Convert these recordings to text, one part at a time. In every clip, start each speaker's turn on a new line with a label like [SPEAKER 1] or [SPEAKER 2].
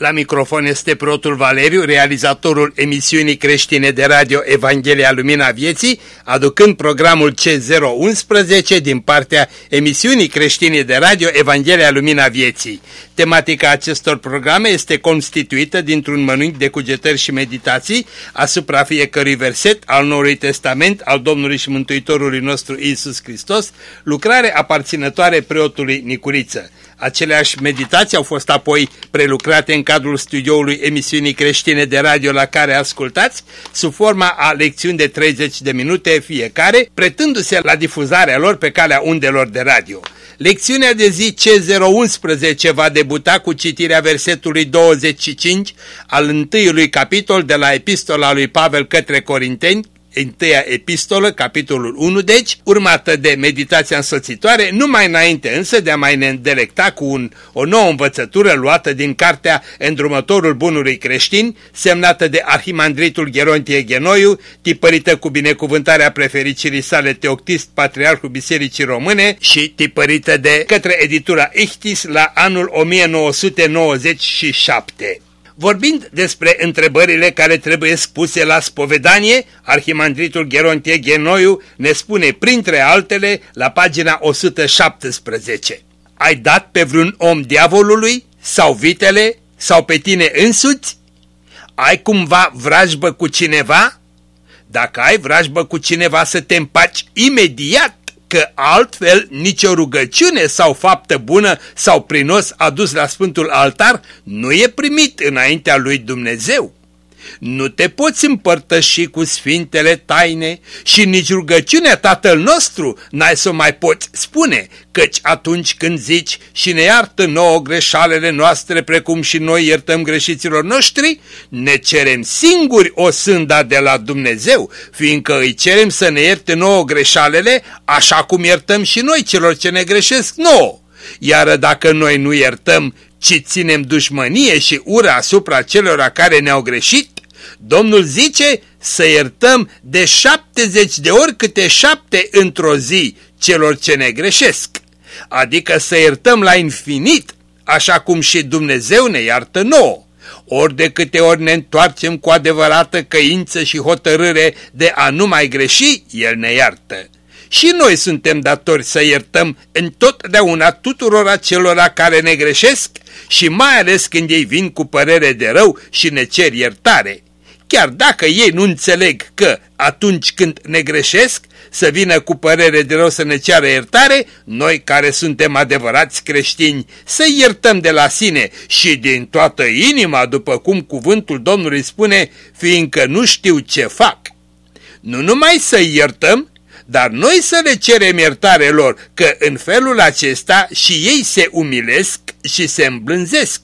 [SPEAKER 1] la microfon este protul Valeriu, realizatorul emisiunii creștine de radio Evanghelia Lumina Vieții, aducând programul C011 din partea emisiunii creștine de radio Evanghelia Lumina Vieții. Tematica acestor programe este constituită dintr-un mănânc de cugetări și meditații asupra fiecărui verset al Noului Testament al Domnului și Mântuitorului nostru Isus Hristos, lucrare aparținătoare preotului Nicuriță. Aceleași meditații au fost apoi prelucrate în cadrul studioului emisiunii creștine de radio la care ascultați, sub forma a lecțiuni de 30 de minute fiecare, pretându-se la difuzarea lor pe calea undelor de radio. Lecțiunea de zi C011 va debuta cu citirea versetului 25 al întâiului capitol de la epistola lui Pavel către Corinteni, întâia epistolă, capitolul 1, deci, urmată de meditația însoțitoare, numai înainte însă de a mai ne îndelecta cu un, o nouă învățătură luată din cartea Îndrumătorul Bunului Creștin, semnată de Arhimandritul Gerontie Genoiu, tipărită cu binecuvântarea prefericirii sale Teoctist, Patriarhul Bisericii Române și tipărită de către editura Ichtis la anul 1997. Vorbind despre întrebările care trebuie spuse la spovedanie, Arhimandritul Gerontie Genoiu ne spune printre altele la pagina 117. Ai dat pe vreun om diavolului sau vitele sau pe tine însuți? Ai cumva vrajbă cu cineva? Dacă ai vrajbă cu cineva să te împaci imediat că altfel nicio rugăciune sau faptă bună sau prinos adus la Sfântul Altar nu e primit înaintea lui Dumnezeu. Nu te poți împărtăși cu sfintele taine și nici rugăciunea Tatăl nostru n-ai să mai poți spune, căci atunci când zici și ne iartă nouă greșalele noastre precum și noi iertăm greșiților noștri, ne cerem singuri o sânda de la Dumnezeu, fiindcă îi cerem să ne ierte nouă greșalele așa cum iertăm și noi celor ce ne greșesc nouă. Iar dacă noi nu iertăm, ci ținem dușmănie și ură asupra celor care ne-au greșit, Domnul zice să iertăm de 70 de ori câte șapte într-o zi celor ce ne greșesc, adică să iertăm la infinit, așa cum și Dumnezeu ne iartă nouă. Ori de câte ori ne întoarcem cu adevărată căință și hotărâre de a nu mai greși, El ne iartă. Și noi suntem datori să iertăm întotdeauna tuturor acelora care ne greșesc și mai ales când ei vin cu părere de rău și ne cer iertare chiar dacă ei nu înțeleg că atunci când ne greșesc, să vină cu părere de rău să ne ceară iertare, noi care suntem adevărați creștini să iertăm de la sine și din toată inima, după cum cuvântul Domnului spune, fiindcă nu știu ce fac. Nu numai să iertăm, dar noi să le cerem iertare lor, că în felul acesta și ei se umilesc și se îmblânzesc.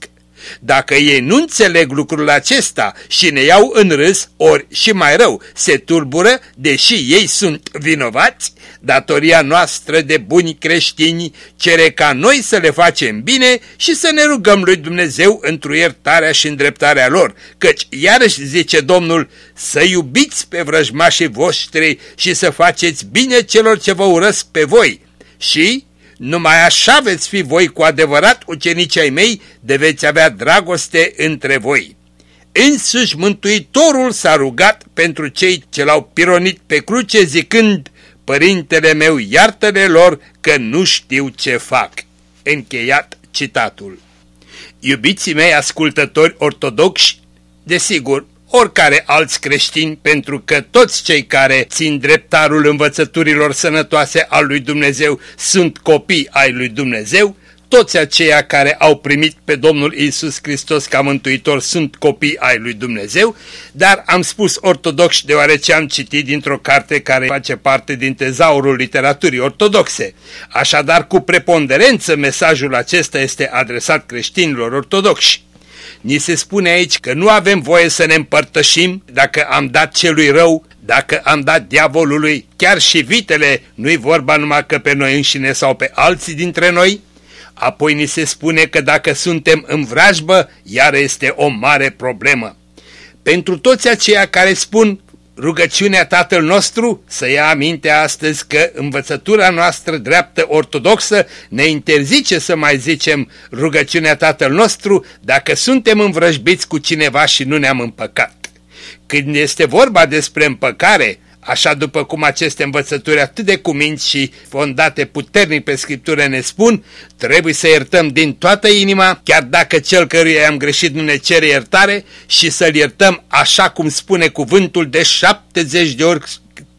[SPEAKER 1] Dacă ei nu înțeleg lucrul acesta și ne iau în râs, ori și mai rău, se tulbură, deși ei sunt vinovați, datoria noastră de buni creștini cere ca noi să le facem bine și să ne rugăm lui Dumnezeu într iertarea și îndreptarea lor, căci iarăși zice Domnul să iubiți pe vrăjmașii voștri și să faceți bine celor ce vă urăsc pe voi. Și numai așa veți fi voi cu adevărat ucenicii ai mei, de veți avea dragoste între voi. Însuși Mântuitorul s-a rugat pentru cei ce l-au pironit pe cruce zicând, Părintele meu, iartă-le lor că nu știu ce fac. Încheiat citatul. Iubiții mei ascultători ortodoxi, desigur, oricare alți creștini, pentru că toți cei care țin dreptarul învățăturilor sănătoase al lui Dumnezeu sunt copii ai lui Dumnezeu, toți aceia care au primit pe Domnul Isus Hristos ca mântuitor sunt copii ai lui Dumnezeu, dar am spus ortodoxi deoarece am citit dintr-o carte care face parte din tezaurul literaturii ortodoxe. Așadar, cu preponderență, mesajul acesta este adresat creștinilor ortodoxi. Ni se spune aici că nu avem voie să ne împărtășim dacă am dat celui rău, dacă am dat diavolului, chiar și vitele, nu-i vorba numai că pe noi înșine sau pe alții dintre noi, Apoi ni se spune că dacă suntem în vrajbă, iar este o mare problemă. Pentru toți aceia care spun rugăciunea Tatăl nostru, să ia aminte astăzi că învățătura noastră dreaptă ortodoxă ne interzice să mai zicem rugăciunea Tatăl nostru dacă suntem învrăjbiți cu cineva și nu ne-am împăcat. Când este vorba despre împăcare, Așa după cum aceste învățături atât de cuminți și fondate puternic pe Scriptură ne spun, trebuie să iertăm din toată inima, chiar dacă cel căruia am greșit nu ne cere iertare și să-l iertăm așa cum spune cuvântul de 70 de ori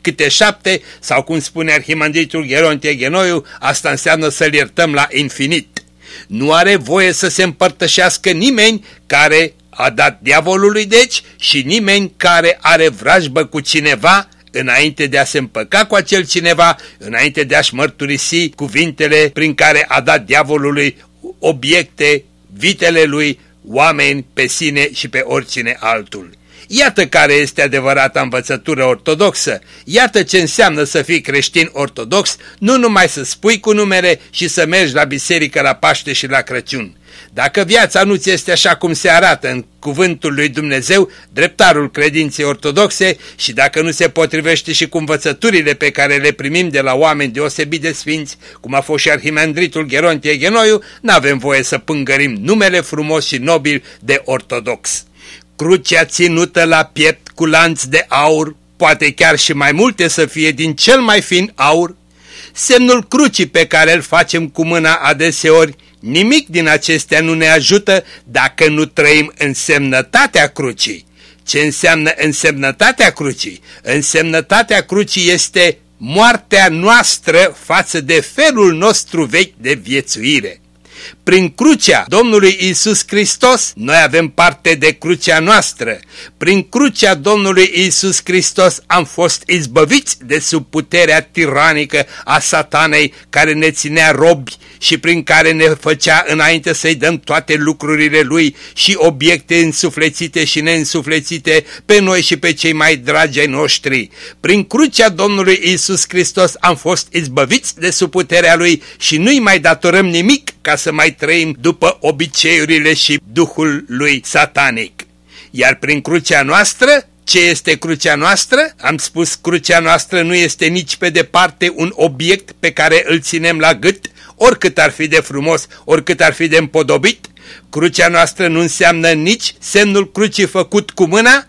[SPEAKER 1] câte șapte, sau cum spune arhimandritul Gerontie Genoiu, asta înseamnă să-l iertăm la infinit. Nu are voie să se împărtășească nimeni care a dat diavolului deci și nimeni care are vrajbă cu cineva înainte de a se împăca cu acel cineva, înainte de a-și mărturisi cuvintele prin care a dat diavolului obiecte, vitele lui, oameni pe sine și pe oricine altul. Iată care este adevărata învățătură ortodoxă, iată ce înseamnă să fii creștin ortodox, nu numai să spui cu numere și să mergi la biserică la Paște și la Crăciun. Dacă viața nu ți este așa cum se arată în cuvântul lui Dumnezeu, dreptarul credinței ortodoxe și dacă nu se potrivește și cu învățăturile pe care le primim de la oameni deosebit de sfinți, cum a fost și arhimandritul Gerontie Genoiu, n-avem voie să pângărim numele frumos și nobil de ortodox. Crucea ținută la piept cu lanț de aur, poate chiar și mai multe să fie din cel mai fin aur, semnul crucii pe care îl facem cu mâna adeseori, Nimic din acestea nu ne ajută dacă nu trăim însemnătatea crucii. Ce înseamnă însemnătatea crucii? Însemnătatea crucii este moartea noastră față de felul nostru vechi de viețuire. Prin crucea Domnului Isus Hristos, noi avem parte de crucea noastră. Prin crucea Domnului Isus Hristos am fost izbăviți de sub puterea tiranică a satanei care ne ținea robi și prin care ne făcea înainte să-i dăm toate lucrurile lui și obiecte însuflețite și neînsuflețite pe noi și pe cei mai dragi ai noștri. Prin crucea Domnului Isus Hristos am fost izbăviți de sub puterea lui și nu-i mai datorăm nimic ca să mai trăim după obiceiurile și duhul lui satanic. Iar prin crucea noastră, ce este crucea noastră? Am spus, crucea noastră nu este nici pe departe un obiect pe care îl ținem la gât, oricât ar fi de frumos, oricât ar fi de împodobit. Crucea noastră nu înseamnă nici semnul crucii făcut cu mâna,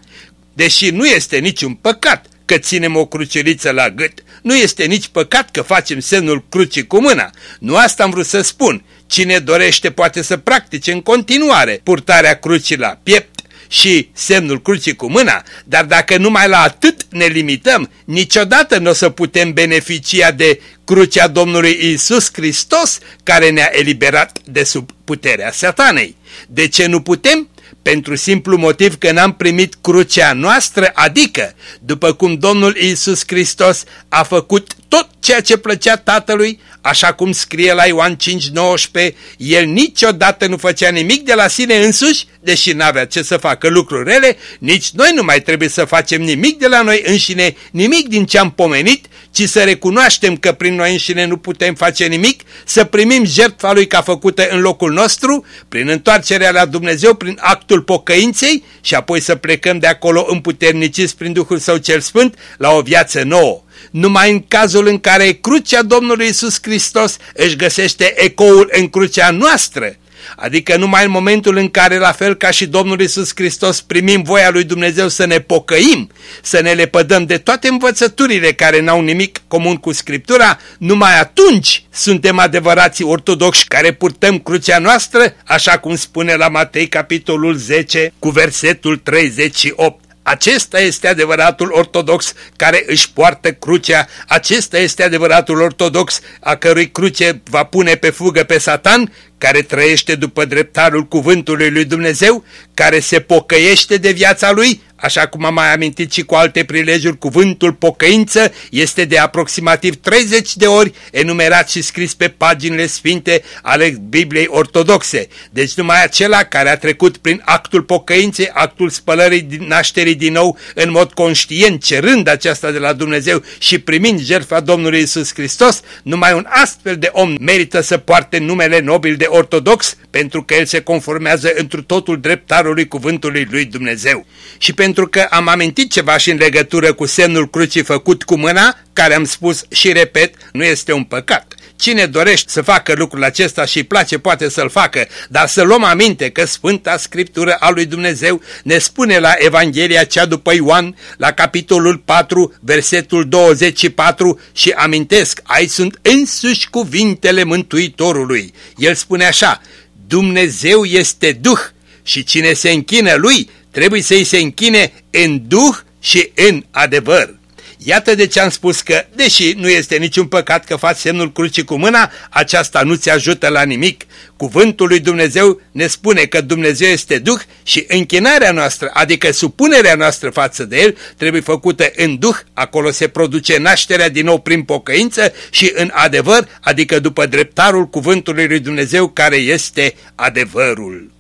[SPEAKER 1] deși nu este niciun păcat că ținem o cruceriță la gât. Nu este nici păcat că facem semnul crucii cu mâna. Nu asta am vrut să spun. Cine dorește poate să practice în continuare purtarea crucii la piept și semnul crucii cu mâna, dar dacă numai la atât ne limităm, niciodată nu o să putem beneficia de crucea Domnului Isus Hristos care ne-a eliberat de sub puterea satanei. De ce nu putem? pentru simplu motiv că n-am primit crucea noastră, adică, după cum Domnul Isus Hristos a făcut tot ceea ce plăcea Tatălui, așa cum scrie la Ioan 5.19, el niciodată nu făcea nimic de la sine însuși, deși n-avea ce să facă lucruri rele, nici noi nu mai trebuie să facem nimic de la noi înșine, nimic din ce am pomenit, ci să recunoaștem că prin noi înșine nu putem face nimic, să primim jertfa Lui ca făcută în locul nostru, prin întoarcerea la Dumnezeu, prin actul pocăinței și apoi să plecăm de acolo împuterniciți prin Duhul Său cel Sfânt la o viață nouă. Numai în cazul în care crucea Domnului Isus Hristos își găsește ecoul în crucea noastră, adică numai în momentul în care, la fel ca și Domnul Isus Hristos, primim voia lui Dumnezeu să ne pocăim, să ne lepădăm de toate învățăturile care n-au nimic comun cu Scriptura, numai atunci suntem adevărații ortodoxi care purtăm crucea noastră, așa cum spune la Matei capitolul 10 cu versetul 38. Acesta este adevăratul ortodox care își poartă crucea, acesta este adevăratul ortodox a cărui cruce va pune pe fugă pe Satan, care trăiește după dreptarul cuvântului lui Dumnezeu, care se pocăiește de viața lui, Așa cum am mai amintit și cu alte prilejuri, cuvântul pocăință este de aproximativ 30 de ori enumerat și scris pe paginile sfinte ale Bibliei Ortodoxe. Deci numai acela care a trecut prin actul pocăinței, actul spălării nașterii din nou în mod conștient, cerând aceasta de la Dumnezeu și primind jertfa Domnului Isus Hristos, numai un astfel de om merită să poarte numele nobil de ortodox pentru că el se conformează întru totul dreptarului cuvântului lui Dumnezeu. Și pentru că am amintit ceva și în legătură cu semnul crucii făcut cu mâna, care am spus și repet, nu este un păcat. Cine dorește să facă lucrul acesta și îi place poate să-l facă, dar să luăm aminte că Sfânta Scriptură a lui Dumnezeu ne spune la Evanghelia cea după Ioan, la capitolul 4, versetul 24 și amintesc, aici sunt însuși cuvintele Mântuitorului. El spune așa, Dumnezeu este Duh și cine se închină Lui trebuie să-i se închine în Duh și în adevăr. Iată de ce am spus că, deși nu este niciun păcat că faci semnul crucii cu mâna, aceasta nu ți ajută la nimic. Cuvântul lui Dumnezeu ne spune că Dumnezeu este Duh și închinarea noastră, adică supunerea noastră față de El, trebuie făcută în Duh, acolo se produce nașterea din nou prin pocăință și în adevăr, adică după dreptarul cuvântului lui Dumnezeu care este adevărul.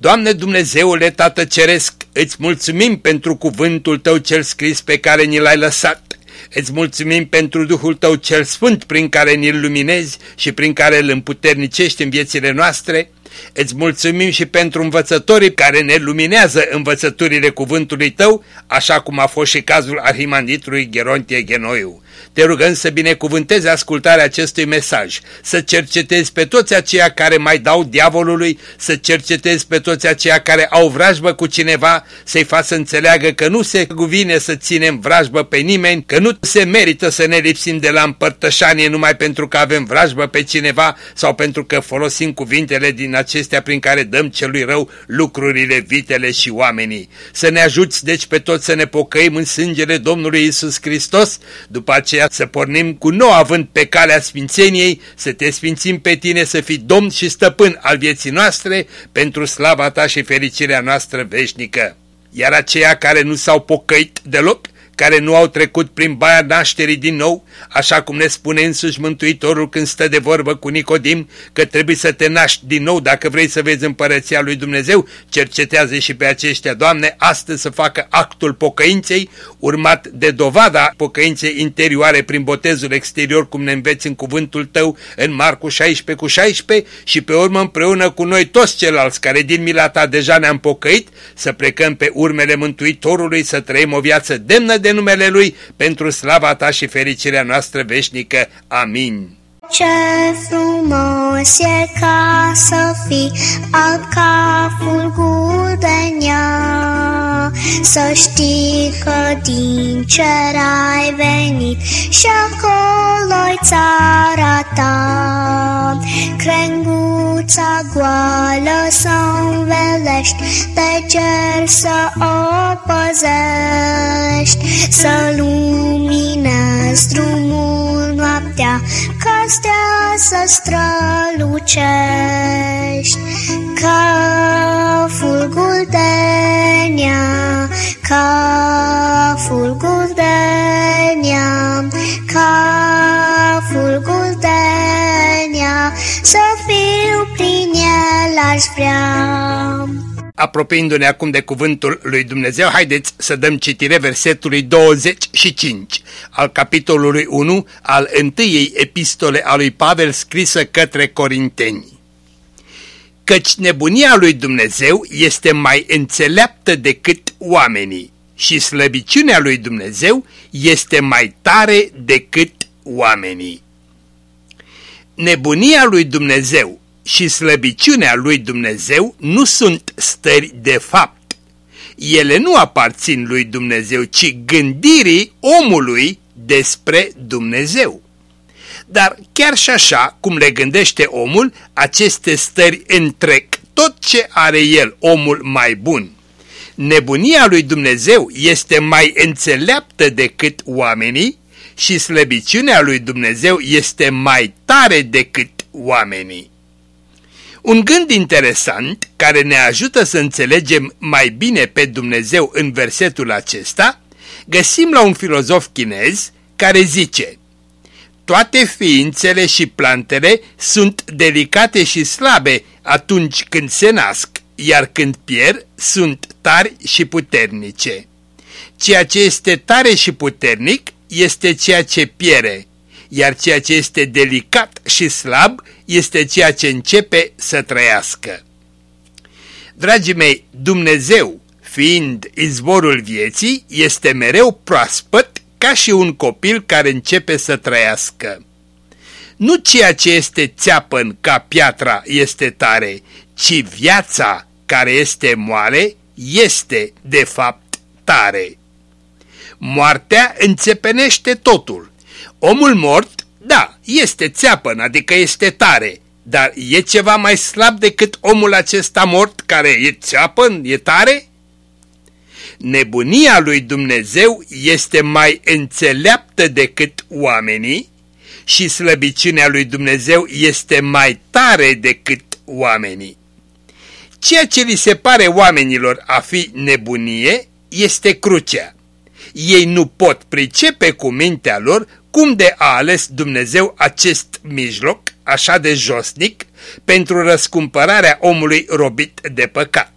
[SPEAKER 1] Doamne Dumnezeule Tată Ceresc, îți mulțumim pentru cuvântul Tău cel scris pe care ni l-ai lăsat. Îți mulțumim pentru Duhul Tău cel Sfânt prin care ni-l luminezi și prin care îl împuternicești în viețile noastre. Îți mulțumim și pentru învățătorii care ne luminează învățăturile cuvântului Tău, așa cum a fost și cazul arhimanditului Gerontie Genoiu. Te rugăm să binecuvântezi ascultarea acestui mesaj, să cercetezi pe toți aceia care mai dau diavolului, să cercetezi pe toți aceia care au vrajbă cu cineva, să-i facă să înțeleagă că nu se cuvine să ținem vrajbă pe nimeni, că nu se merită să ne lipsim de la împărtășanie numai pentru că avem vrajbă pe cineva sau pentru că folosim cuvintele din acestea prin care dăm celui rău lucrurile, vitele și oamenii. Să ne ajuți deci pe toți să ne pocăim în sângele Domnului Isus Hristos, după aceea să pornim cu nou având pe calea sfințeniei, să te sfințim pe tine, să fii domn și stăpân al vieții noastre, pentru slava ta și fericirea noastră veșnică. Iar aceia care nu s-au pocăit deloc, care nu au trecut prin baia nașterii din nou, așa cum ne spune însuși Mântuitorul când stă de vorbă cu Nicodim, că trebuie să te naști din nou dacă vrei să vezi împărăția lui Dumnezeu, cercetează și pe aceștia, Doamne, astăzi să facă actul pocăinței, urmat de dovada pocăinței interioare prin botezul exterior, cum ne înveți în cuvântul Tău, în Marcu 16 cu 16, și pe urmă împreună cu noi toți ceilalți care din mila Ta deja ne-am pocăit, să plecăm pe urmele Mântuitorului, să trăim o viață demnă de numele Lui, pentru slava Ta și fericirea noastră veșnică. Amin.
[SPEAKER 2] Ce frumos e ca să fii alb ca fulgul de nea, Să știi că din cer ai venit și acolo-i țara ta. Crenguța goală să învelești, de cer să o păzești, Să luminezi drumul noaptea, ca stea să strălucești ca fulgul de nea, ca fulgul de nea, ca fulgul de nea, să fiu prin el aș vrea
[SPEAKER 1] apropiindu-ne acum de cuvântul lui Dumnezeu, haideți să dăm citire versetului 25 al capitolului 1 al întâiei epistole a lui Pavel scrisă către Corinteni. Căci nebunia lui Dumnezeu este mai înțeleaptă decât oamenii și slăbiciunea lui Dumnezeu este mai tare decât oamenii. Nebunia lui Dumnezeu și slăbiciunea lui Dumnezeu nu sunt stări de fapt. Ele nu aparțin lui Dumnezeu, ci gândirii omului despre Dumnezeu. Dar chiar și așa cum le gândește omul, aceste stări întrec tot ce are el, omul mai bun. Nebunia lui Dumnezeu este mai înțeleaptă decât oamenii și slăbiciunea lui Dumnezeu este mai tare decât oamenii. Un gând interesant care ne ajută să înțelegem mai bine pe Dumnezeu în versetul acesta, găsim la un filozof chinez care zice Toate ființele și plantele sunt delicate și slabe atunci când se nasc, iar când pierd sunt tari și puternice. Ceea ce este tare și puternic este ceea ce piere, iar ceea ce este delicat și slab este ceea ce începe să trăiască. Dragii mei, Dumnezeu, fiind izvorul vieții, este mereu proaspăt ca și un copil care începe să trăiască. Nu ceea ce este țeapăn ca piatra este tare, ci viața care este moale este, de fapt, tare. Moartea înțepenește totul. Omul mort, da, este țeapăn, adică este tare, dar e ceva mai slab decât omul acesta mort care e țeapăn, e tare? Nebunia lui Dumnezeu este mai înțeleaptă decât oamenii și slăbiciunea lui Dumnezeu este mai tare decât oamenii. Ceea ce li se pare oamenilor a fi nebunie este crucea. Ei nu pot pricepe cu mintea lor cum de a ales Dumnezeu acest mijloc, așa de josnic, pentru răscumpărarea omului robit de păcat.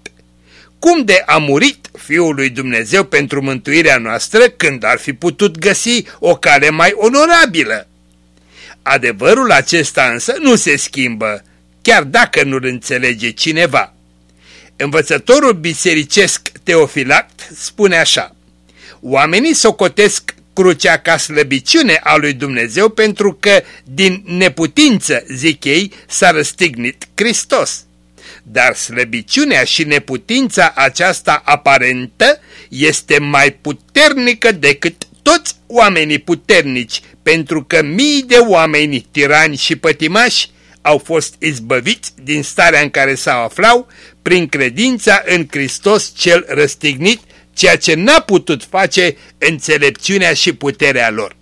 [SPEAKER 1] Cum de a murit Fiul lui Dumnezeu pentru mântuirea noastră când ar fi putut găsi o cale mai onorabilă? Adevărul acesta însă nu se schimbă, chiar dacă nu-l înțelege cineva. Învățătorul bisericesc Teofilact spune așa, Oamenii socotesc crucea ca slăbiciune a lui Dumnezeu pentru că din neputință, zic ei, s-a răstignit Hristos. Dar slăbiciunea și neputința aceasta aparentă este mai puternică decât toți oamenii puternici, pentru că mii de oameni tirani și pătimași au fost izbăviți din starea în care s-au aflau prin credința în Hristos cel răstignit, ceea ce n-a putut face înțelepciunea și puterea lor.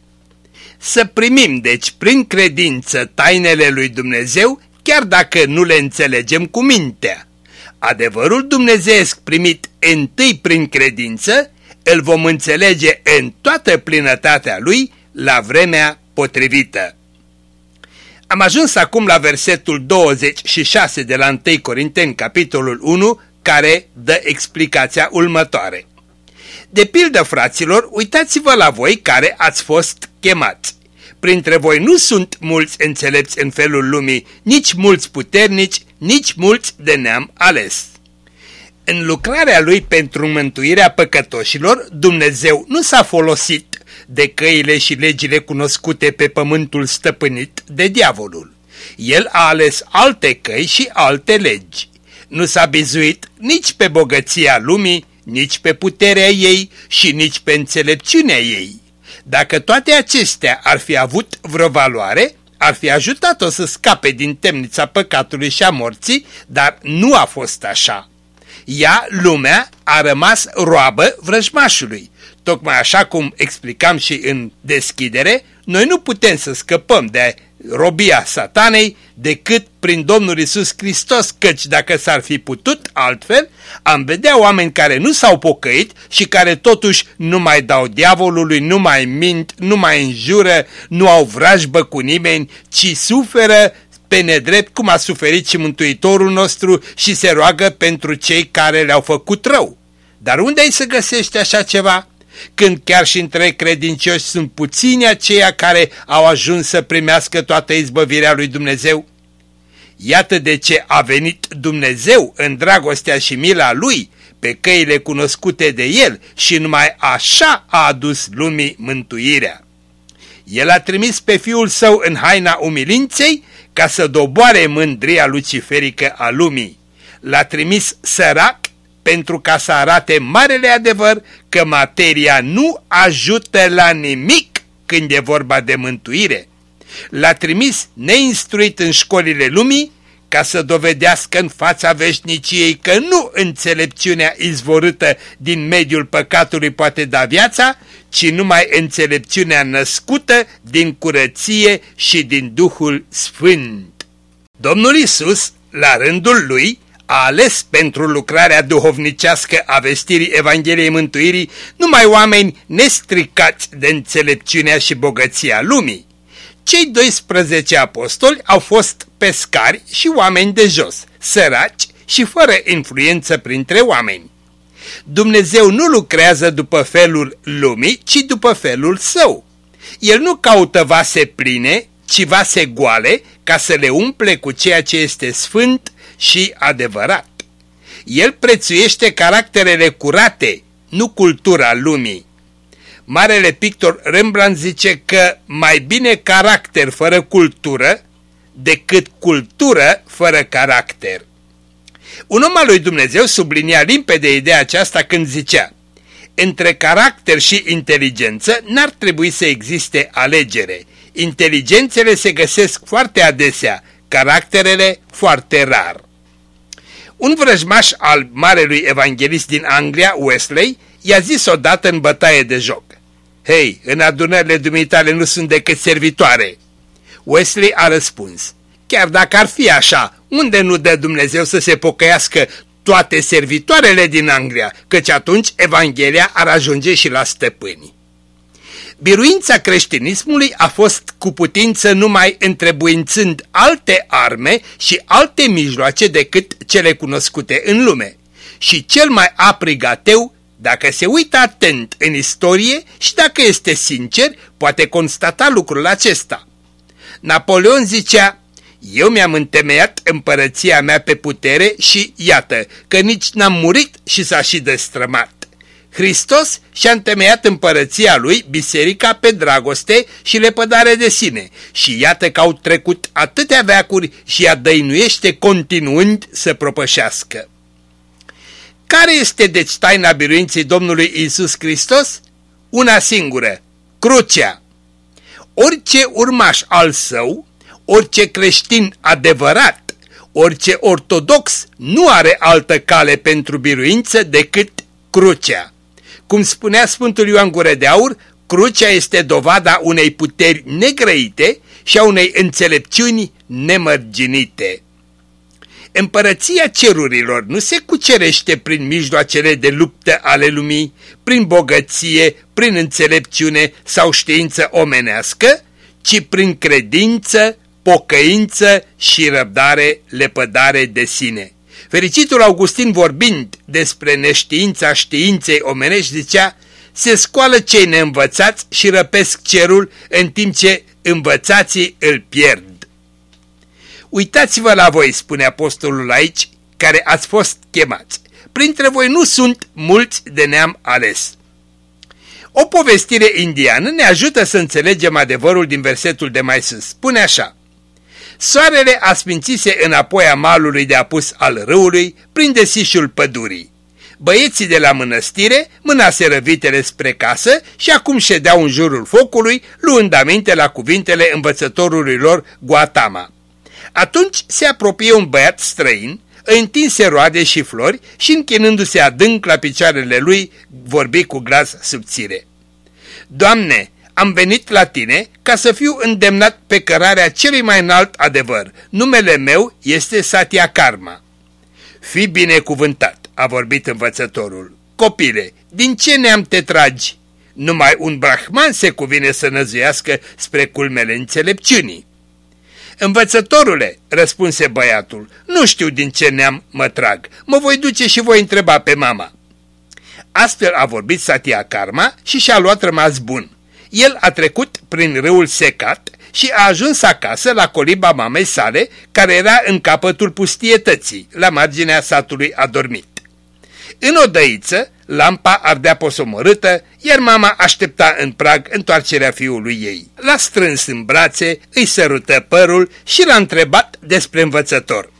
[SPEAKER 1] Să primim, deci, prin credință tainele lui Dumnezeu, chiar dacă nu le înțelegem cu mintea. Adevărul dumnezeesc primit întâi prin credință, îl vom înțelege în toată plinătatea lui la vremea potrivită. Am ajuns acum la versetul 26 de la 1 Corinteni, capitolul 1, care dă explicația următoare. De pildă, fraților, uitați-vă la voi care ați fost chemați. Printre voi nu sunt mulți înțelepți în felul lumii, nici mulți puternici, nici mulți de neam ales. În lucrarea lui pentru mântuirea păcătoșilor, Dumnezeu nu s-a folosit de căile și legile cunoscute pe pământul stăpânit de diavolul. El a ales alte căi și alte legi. Nu s-a bizuit nici pe bogăția lumii, nici pe puterea ei și nici pe înțelepciunea ei. Dacă toate acestea ar fi avut vreo valoare, ar fi ajutat-o să scape din temnița păcatului și a morții, dar nu a fost așa. Ea, lumea, a rămas roabă vrăjmașului. Tocmai așa cum explicam și în deschidere, noi nu putem să scăpăm de robia satanei decât prin Domnul Isus Hristos, căci dacă s-ar fi putut altfel, am vedea oameni care nu s-au pocăit și care totuși nu mai dau diavolului, nu mai mint, nu mai înjură, nu au vrajbă cu nimeni, ci suferă pe nedrept cum a suferit și Mântuitorul nostru și se roagă pentru cei care le-au făcut rău. Dar unde ai să găsești așa ceva? Când chiar și între credincioși sunt puțini aceia care au ajuns să primească toată izbăvirea lui Dumnezeu? Iată de ce a venit Dumnezeu în dragostea și mila Lui pe căile cunoscute de El și numai așa a adus lumii mântuirea. El a trimis pe Fiul Său în haina umilinței ca să doboare mândria luciferică a lumii. L-a trimis sărac pentru ca să arate marele adevăr că materia nu ajută la nimic când e vorba de mântuire. L-a trimis neinstruit în școlile lumii ca să dovedească în fața veșniciei că nu înțelepciunea izvorâtă din mediul păcatului poate da viața, ci numai înțelepciunea născută din curăție și din Duhul Sfânt. Domnul Isus la rândul lui, a ales pentru lucrarea duhovnicească a vestirii Evangheliei Mântuirii numai oameni nestricați de înțelepciunea și bogăția lumii. Cei 12 apostoli au fost pescari și oameni de jos, săraci și fără influență printre oameni. Dumnezeu nu lucrează după felul lumii, ci după felul său. El nu caută vase pline, ci vase goale, ca să le umple cu ceea ce este sfânt și adevărat. El prețuiește caracterele curate, nu cultura lumii. Marele pictor Rembrandt zice că mai bine caracter fără cultură decât cultură fără caracter. Un om al lui Dumnezeu sublinia limpede ideea aceasta când zicea Între caracter și inteligență n-ar trebui să existe alegere. Inteligențele se găsesc foarte adesea, caracterele foarte rar. Un vrăjmaș al marelui evanghelist din Anglia, Wesley, i-a zis odată în bătaie de joc. Hei, în adunările dumitale nu sunt decât servitoare. Wesley a răspuns. Chiar dacă ar fi așa, unde nu dă Dumnezeu să se pocăiască toate servitoarele din Anglia, căci atunci Evanghelia ar ajunge și la stăpâni. Biruința creștinismului a fost cu putință numai întrebuințând alte arme și alte mijloace decât cele cunoscute în lume. Și cel mai aprig ateu, dacă se uită atent în istorie și dacă este sincer, poate constata lucrul acesta. Napoleon zicea, eu mi-am întemeiat împărăția mea pe putere și iată că nici n-am murit și s-a și destrămat. Hristos și-a întemeiat împărăția lui, biserica, pe dragoste și lepădare de sine și iată că au trecut atâtea veacuri și ea dăinuiește continuând să propășească. Care este deci taina biruinței Domnului Isus Hristos? Una singură, crucea. Orice urmaș al său, orice creștin adevărat, orice ortodox nu are altă cale pentru biruință decât crucea. Cum spunea Sfântul Ioan Gură de Aur, crucea este dovada unei puteri negrăite și a unei înțelepciuni nemărginite. Împărăția cerurilor nu se cucerește prin mijloacele de luptă ale lumii, prin bogăție, prin înțelepciune sau știință omenească, ci prin credință, pocăință și răbdare, lepădare de sine. Fericitul Augustin vorbind despre neștiința științei omenești zicea, se scoală cei neînvățați și răpesc cerul în timp ce învățații îl pierd. Uitați-vă la voi, spune apostolul aici, care ați fost chemați. Printre voi nu sunt mulți de neam ales. O povestire indiană ne ajută să înțelegem adevărul din versetul de mai sus. Spune așa. Soarele asfințise înapoi a malului de apus al râului, prin desișul pădurii. Băieții de la mănăstire mânaseră vitele spre casă și acum ședeau în jurul focului, luând aminte la cuvintele învățătorului lor Guatama. Atunci se apropie un băiat străin, întinse roade și flori și închinându-se adânc la picioarele lui, vorbi cu glas subțire. Doamne, am venit la tine ca să fiu îndemnat pe cărarea celui mai înalt adevăr. Numele meu este Satya Karma. Fii binecuvântat, a vorbit învățătorul. Copile, din ce neam te tragi? Numai un brahman se cuvine să năzuiască spre culmele înțelepciunii. Învățătorule, răspunse băiatul, nu știu din ce neam mă trag, mă voi duce și voi întreba pe mama. Astfel a vorbit Satya Karma și și-a luat rămas bun. El a trecut prin râul secat și a ajuns acasă la coliba mamei sale, care era în capătul pustietății, la marginea satului adormit. În odăiță, lampa ardea posomorâtă, iar mama aștepta în prag întoarcerea fiului ei. L-a strâns în brațe, îi sărută părul și l-a întrebat despre învățător.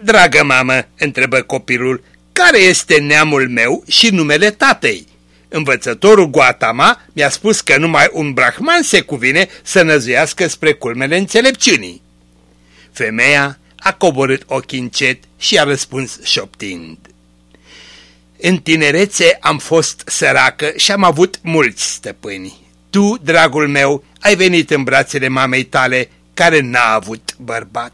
[SPEAKER 1] Dragă mamă, întrebă copilul, care este neamul meu și numele tatei? Învățătorul Guatama mi-a spus că numai un brahman se cuvine să năzuiască spre culmele înțelepciunii. Femeia a coborât ochii încet și a răspuns șoptind. În tinerețe am fost săracă și am avut mulți stăpâni. Tu, dragul meu, ai venit în brațele mamei tale, care n-a avut bărbat.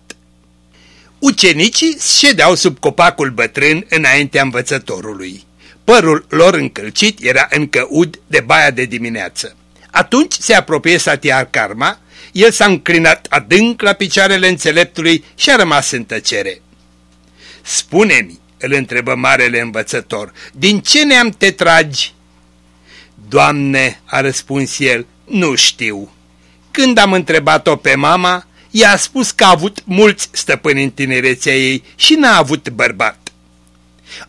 [SPEAKER 1] Ucenicii ședeau sub copacul bătrân înaintea învățătorului. Părul lor încălcit era încă ud de baia de dimineață. Atunci se apropie Satiar Karma, el s-a înclinat adânc la picioarele înțeleptului și a rămas în tăcere. Spune-mi, îl întrebă marele învățător, din ce neam te tragi? Doamne, a răspuns el, nu știu. Când am întrebat-o pe mama, ea a spus că a avut mulți stăpâni în tinerețea ei și n-a avut bărbat.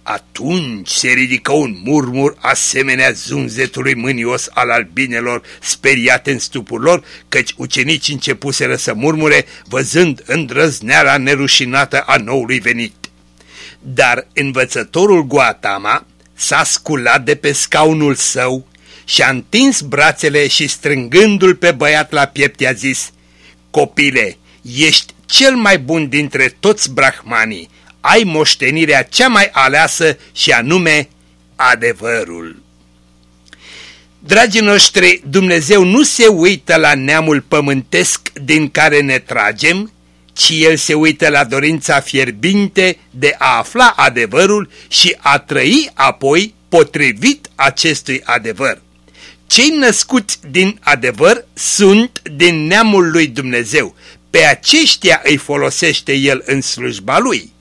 [SPEAKER 1] Atunci se ridică un murmur asemenea zunzetului mânios al albinelor speriate în stupul lor, căci ucenicii începuseră să murmure, văzând îndrăzneala nerușinată a noului venit. Dar învățătorul Guatama s-a sculat de pe scaunul său și-a întins brațele și strângându-l pe băiat la piept i-a zis, Copile, ești cel mai bun dintre toți brahmanii, ai moștenirea cea mai aleasă și anume adevărul. Dragii noștri, Dumnezeu nu se uită la neamul pământesc din care ne tragem, ci El se uită la dorința fierbinte de a afla adevărul și a trăi apoi potrivit acestui adevăr. Cei născuți din adevăr sunt din neamul lui Dumnezeu, pe aceștia îi folosește El în slujba Lui.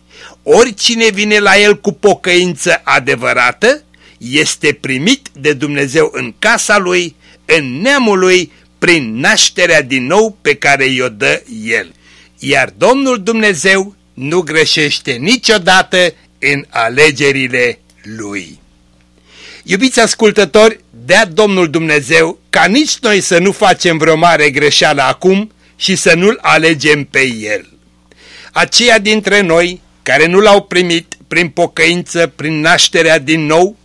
[SPEAKER 1] Oricine vine la El cu pocăință adevărată, este primit de Dumnezeu în casa Lui, în neamul Lui, prin nașterea din nou pe care i-o dă El. Iar Domnul Dumnezeu nu greșește niciodată în alegerile Lui. Iubiți ascultători, dea Domnul Dumnezeu ca nici noi să nu facem vreo mare greșeală acum și să nu-L alegem pe El. Aceia dintre noi care nu L-au primit prin pocăință, prin nașterea din nou,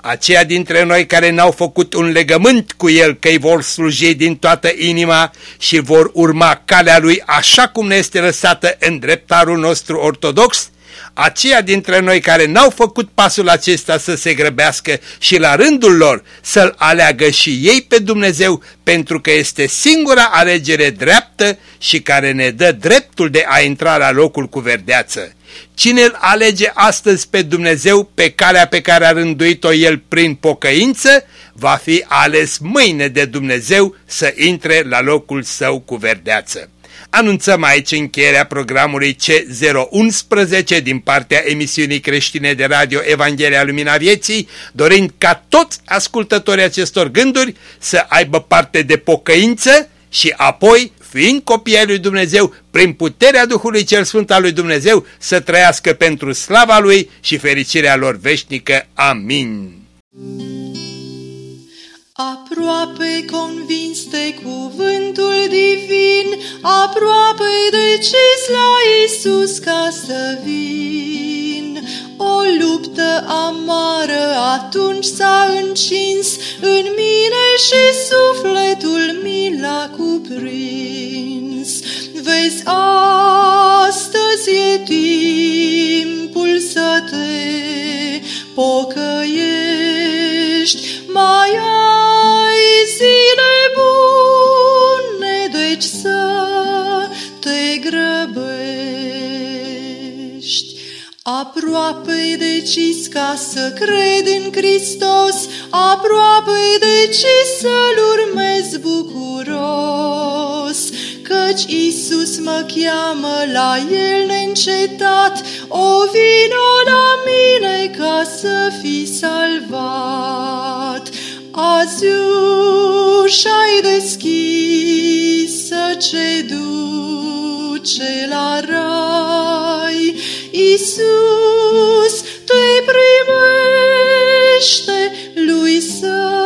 [SPEAKER 1] aceia dintre noi care n-au făcut un legământ cu El că îi vor sluji din toată inima și vor urma calea Lui așa cum ne este lăsată în dreptarul nostru ortodox, aceia dintre noi care n-au făcut pasul acesta să se grăbească și la rândul lor să-L aleagă și ei pe Dumnezeu pentru că este singura alegere dreaptă și care ne dă dreptul de a intra la locul cu verdeață. Cine îl alege astăzi pe Dumnezeu pe calea pe care a rânduit-o El prin pocăință, va fi ales mâine de Dumnezeu să intre la locul său cu verdeață. Anunțăm aici încheierea programului C011 din partea emisiunii creștine de radio Evanghelia Lumina Vieții, dorind ca toți ascultătorii acestor gânduri să aibă parte de pocăință și apoi fiind copii ai lui Dumnezeu, prin puterea Duhului Cel Sfânt al lui Dumnezeu, să trăiască pentru slava Lui și fericirea lor veșnică. Amin.
[SPEAKER 3] Aproape convins de cuvântul divin, aproape decis la Isus ca să vin. O luptă amară atunci s-a încins în mine și sufletul mi l-a cuprins. Vezi, astăzi e timpul să te decis ca să cred în Hristos, aproape decis să-L urmez bucuros, căci Isus mă cheamă la El neîncetat, o vino la mine ca să fii salvat. Azi ușa-i deschisă ce duce la rai, Isus primește lui să